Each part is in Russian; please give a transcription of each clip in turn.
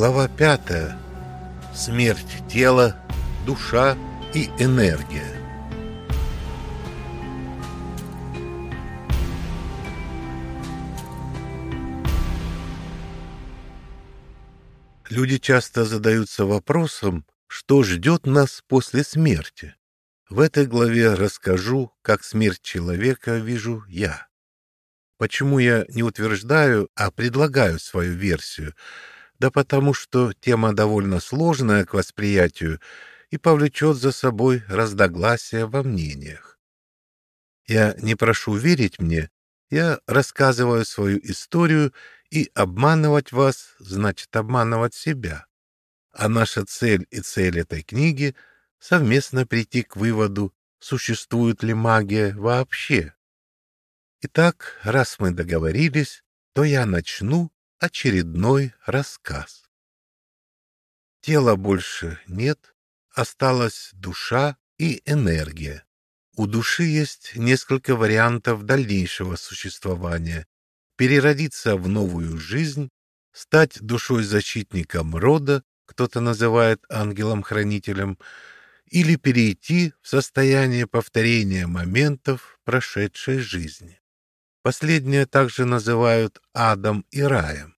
Глава пятая. Смерть тела, душа и энергия. Люди часто задаются вопросом, что ждет нас после смерти. В этой главе расскажу, как смерть человека вижу я. Почему я не утверждаю, а предлагаю свою версию? Да потому что тема довольно сложная к восприятию и повлечет за собой разногласия во мнениях. Я не прошу верить мне, я рассказываю свою историю и обманывать вас значит обманывать себя. А наша цель и цель этой книги — совместно прийти к выводу, существует ли магия вообще. Итак, раз мы договорились, то я начну очередной рассказ. Тела больше нет, осталась душа и энергия. У души есть несколько вариантов дальнейшего существования, переродиться в новую жизнь, стать душой-защитником рода, кто-то называет ангелом-хранителем, или перейти в состояние повторения моментов прошедшей жизни. Последнее также называют адом и раем.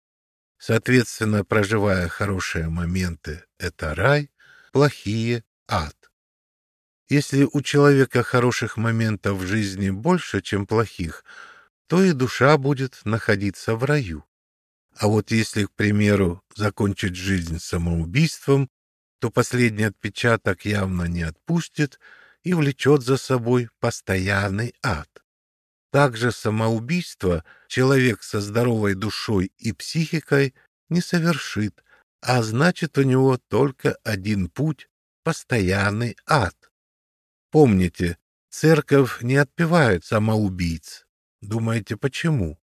Соответственно, проживая хорошие моменты — это рай, плохие — ад. Если у человека хороших моментов в жизни больше, чем плохих — то и душа будет находиться в раю. А вот если, к примеру, закончить жизнь самоубийством, то последний отпечаток явно не отпустит и влечет за собой постоянный ад. Также самоубийство человек со здоровой душой и психикой не совершит, а значит у него только один путь — постоянный ад. Помните, церковь не отпевает самоубийц, Думаете, почему?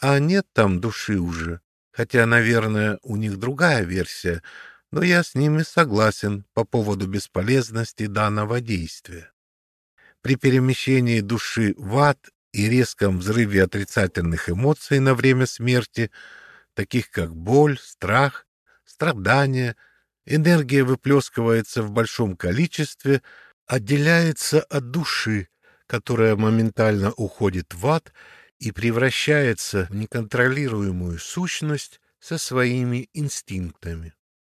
А нет там души уже. Хотя, наверное, у них другая версия, но я с ними согласен по поводу бесполезности данного действия. При перемещении души в ад и резком взрыве отрицательных эмоций на время смерти, таких как боль, страх, страдания, энергия выплескивается в большом количестве, отделяется от души, которая моментально уходит в ад и превращается в неконтролируемую сущность со своими инстинктами.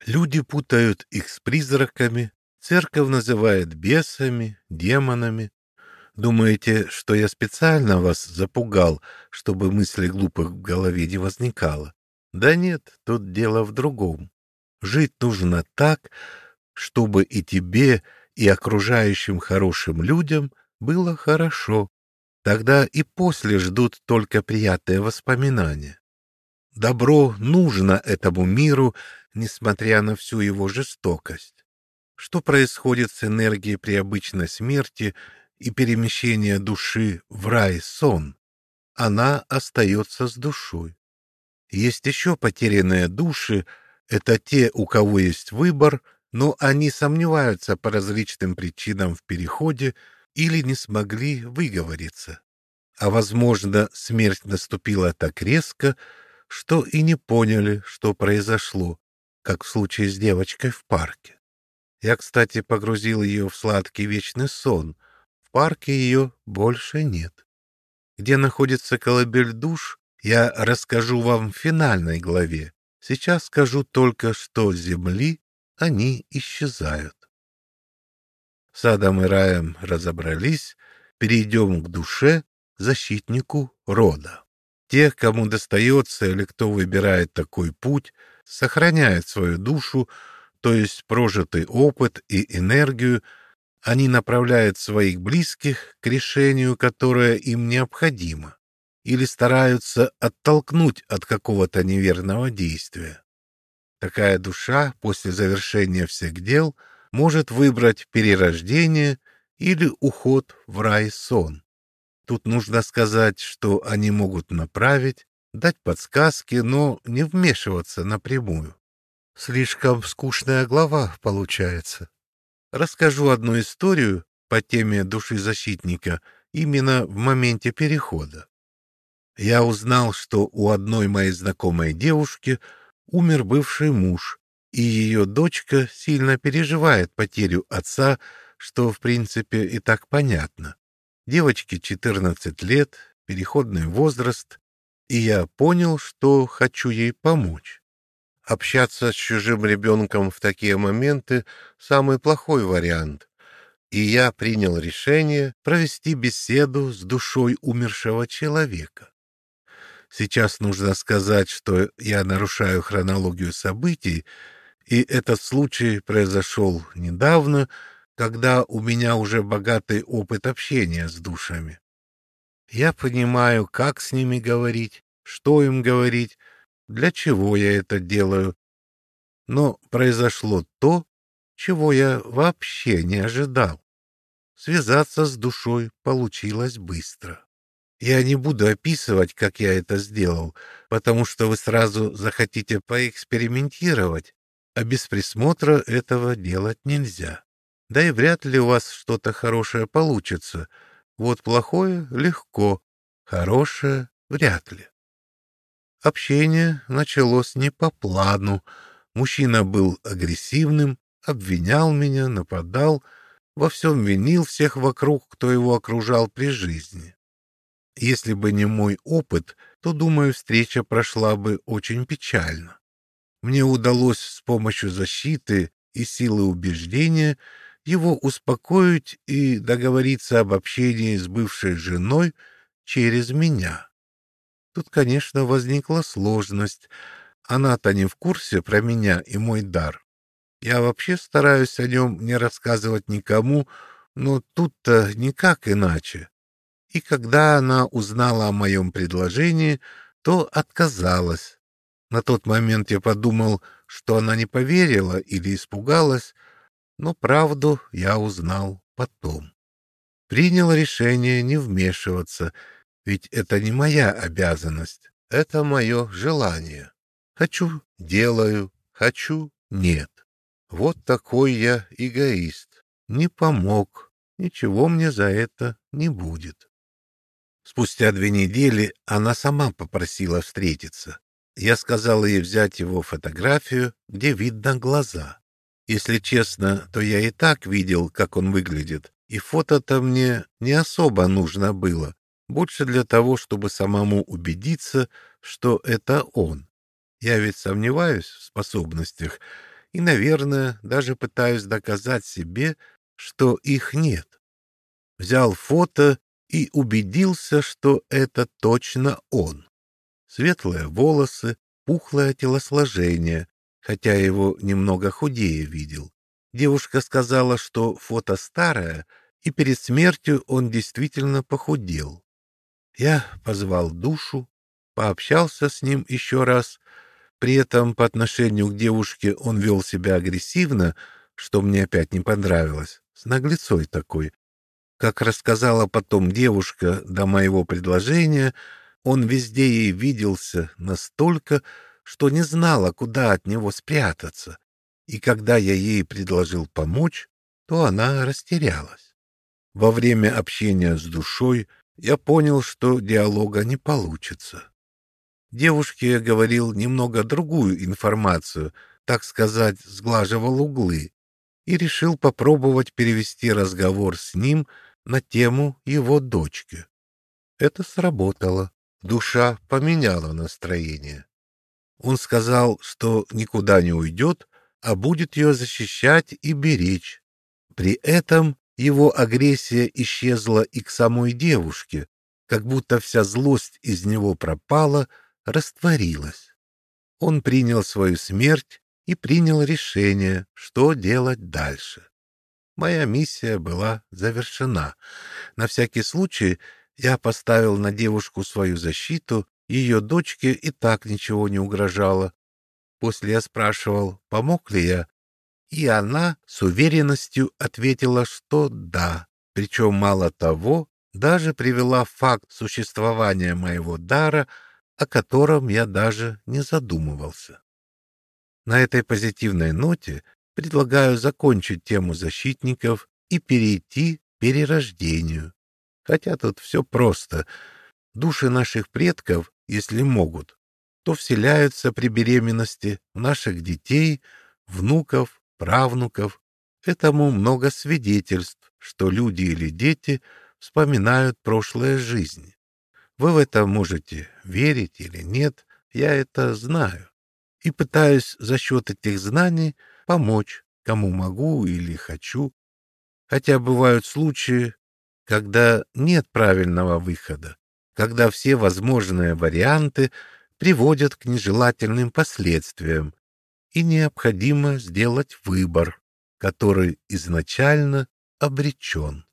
Люди путают их с призраками, церковь называет бесами, демонами. Думаете, что я специально вас запугал, чтобы мысли глупых в голове не возникало? Да нет, тут дело в другом. Жить нужно так, чтобы и тебе, и окружающим хорошим людям было хорошо. Тогда и после ждут только приятные воспоминания. Добро нужно этому миру, несмотря на всю его жестокость. Что происходит с энергией при обычной смерти и перемещении души в рай-сон? Она остается с душой. Есть еще потерянные души, это те, у кого есть выбор, но они сомневаются по различным причинам в переходе или не смогли выговориться. А, возможно, смерть наступила так резко, что и не поняли, что произошло, как в случае с девочкой в парке. Я, кстати, погрузил ее в сладкий вечный сон. В парке ее больше нет. Где находится колыбель душ, я расскажу вам в финальной главе. Сейчас скажу только, что с земли они исчезают. Садом и раем разобрались, перейдем к душе, защитнику рода. Тех, кому достается или кто выбирает такой путь, сохраняет свою душу, то есть прожитый опыт и энергию, они направляют своих близких к решению, которое им необходимо, или стараются оттолкнуть от какого-то неверного действия. Такая душа после завершения всех дел — может выбрать перерождение или уход в рай-сон. Тут нужно сказать, что они могут направить, дать подсказки, но не вмешиваться напрямую. Слишком скучная глава получается. Расскажу одну историю по теме души защитника именно в моменте перехода. Я узнал, что у одной моей знакомой девушки умер бывший муж, и ее дочка сильно переживает потерю отца, что, в принципе, и так понятно. Девочке 14 лет, переходный возраст, и я понял, что хочу ей помочь. Общаться с чужим ребенком в такие моменты — самый плохой вариант, и я принял решение провести беседу с душой умершего человека. Сейчас нужно сказать, что я нарушаю хронологию событий, и этот случай произошел недавно, когда у меня уже богатый опыт общения с душами. Я понимаю, как с ними говорить, что им говорить, для чего я это делаю. Но произошло то, чего я вообще не ожидал. Связаться с душой получилось быстро. Я не буду описывать, как я это сделал, потому что вы сразу захотите поэкспериментировать, а без присмотра этого делать нельзя. Да и вряд ли у вас что-то хорошее получится. Вот плохое — легко, хорошее — вряд ли. Общение началось не по плану. Мужчина был агрессивным, обвинял меня, нападал, во всем винил всех вокруг, кто его окружал при жизни. Если бы не мой опыт, то, думаю, встреча прошла бы очень печально. Мне удалось с помощью защиты и силы убеждения его успокоить и договориться об общении с бывшей женой через меня. Тут, конечно, возникла сложность. Она-то не в курсе про меня и мой дар. Я вообще стараюсь о нем не рассказывать никому, но тут-то никак иначе и когда она узнала о моем предложении, то отказалась. На тот момент я подумал, что она не поверила или испугалась, но правду я узнал потом. Принял решение не вмешиваться, ведь это не моя обязанность, это мое желание. Хочу — делаю, хочу — нет. Вот такой я эгоист. Не помог, ничего мне за это не будет. Спустя две недели она сама попросила встретиться. Я сказал ей взять его фотографию, где видно глаза. Если честно, то я и так видел, как он выглядит, и фото-то мне не особо нужно было, больше для того, чтобы самому убедиться, что это он. Я ведь сомневаюсь в способностях и, наверное, даже пытаюсь доказать себе, что их нет. Взял фото и убедился, что это точно он. Светлые волосы, пухлое телосложение, хотя его немного худее видел. Девушка сказала, что фото старое, и перед смертью он действительно похудел. Я позвал душу, пообщался с ним еще раз. При этом по отношению к девушке он вел себя агрессивно, что мне опять не понравилось, с наглецой такой, как рассказала потом девушка до моего предложения, он везде ей виделся настолько, что не знала, куда от него спрятаться. И когда я ей предложил помочь, то она растерялась. Во время общения с душой я понял, что диалога не получится. Девушке я говорил немного другую информацию, так сказать, сглаживал углы, и решил попробовать перевести разговор с ним на тему его дочки. Это сработало. Душа поменяла настроение. Он сказал, что никуда не уйдет, а будет ее защищать и беречь. При этом его агрессия исчезла и к самой девушке, как будто вся злость из него пропала, растворилась. Он принял свою смерть и принял решение, что делать дальше. Моя миссия была завершена. На всякий случай я поставил на девушку свою защиту, ее дочке и так ничего не угрожало. После я спрашивал, помог ли я, и она с уверенностью ответила, что да. Причем мало того, даже привела факт существования моего дара, о котором я даже не задумывался. На этой позитивной ноте предлагаю закончить тему защитников и перейти к перерождению. Хотя тут все просто. Души наших предков, если могут, то вселяются при беременности в наших детей, внуков, правнуков. Этому много свидетельств, что люди или дети вспоминают прошлые жизни. Вы в это можете верить или нет, я это знаю. И пытаюсь за счет этих знаний помочь, кому могу или хочу. Хотя бывают случаи, когда нет правильного выхода, когда все возможные варианты приводят к нежелательным последствиям, и необходимо сделать выбор, который изначально обречен.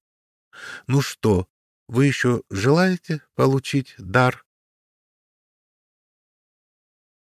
Ну что, вы еще желаете получить дар?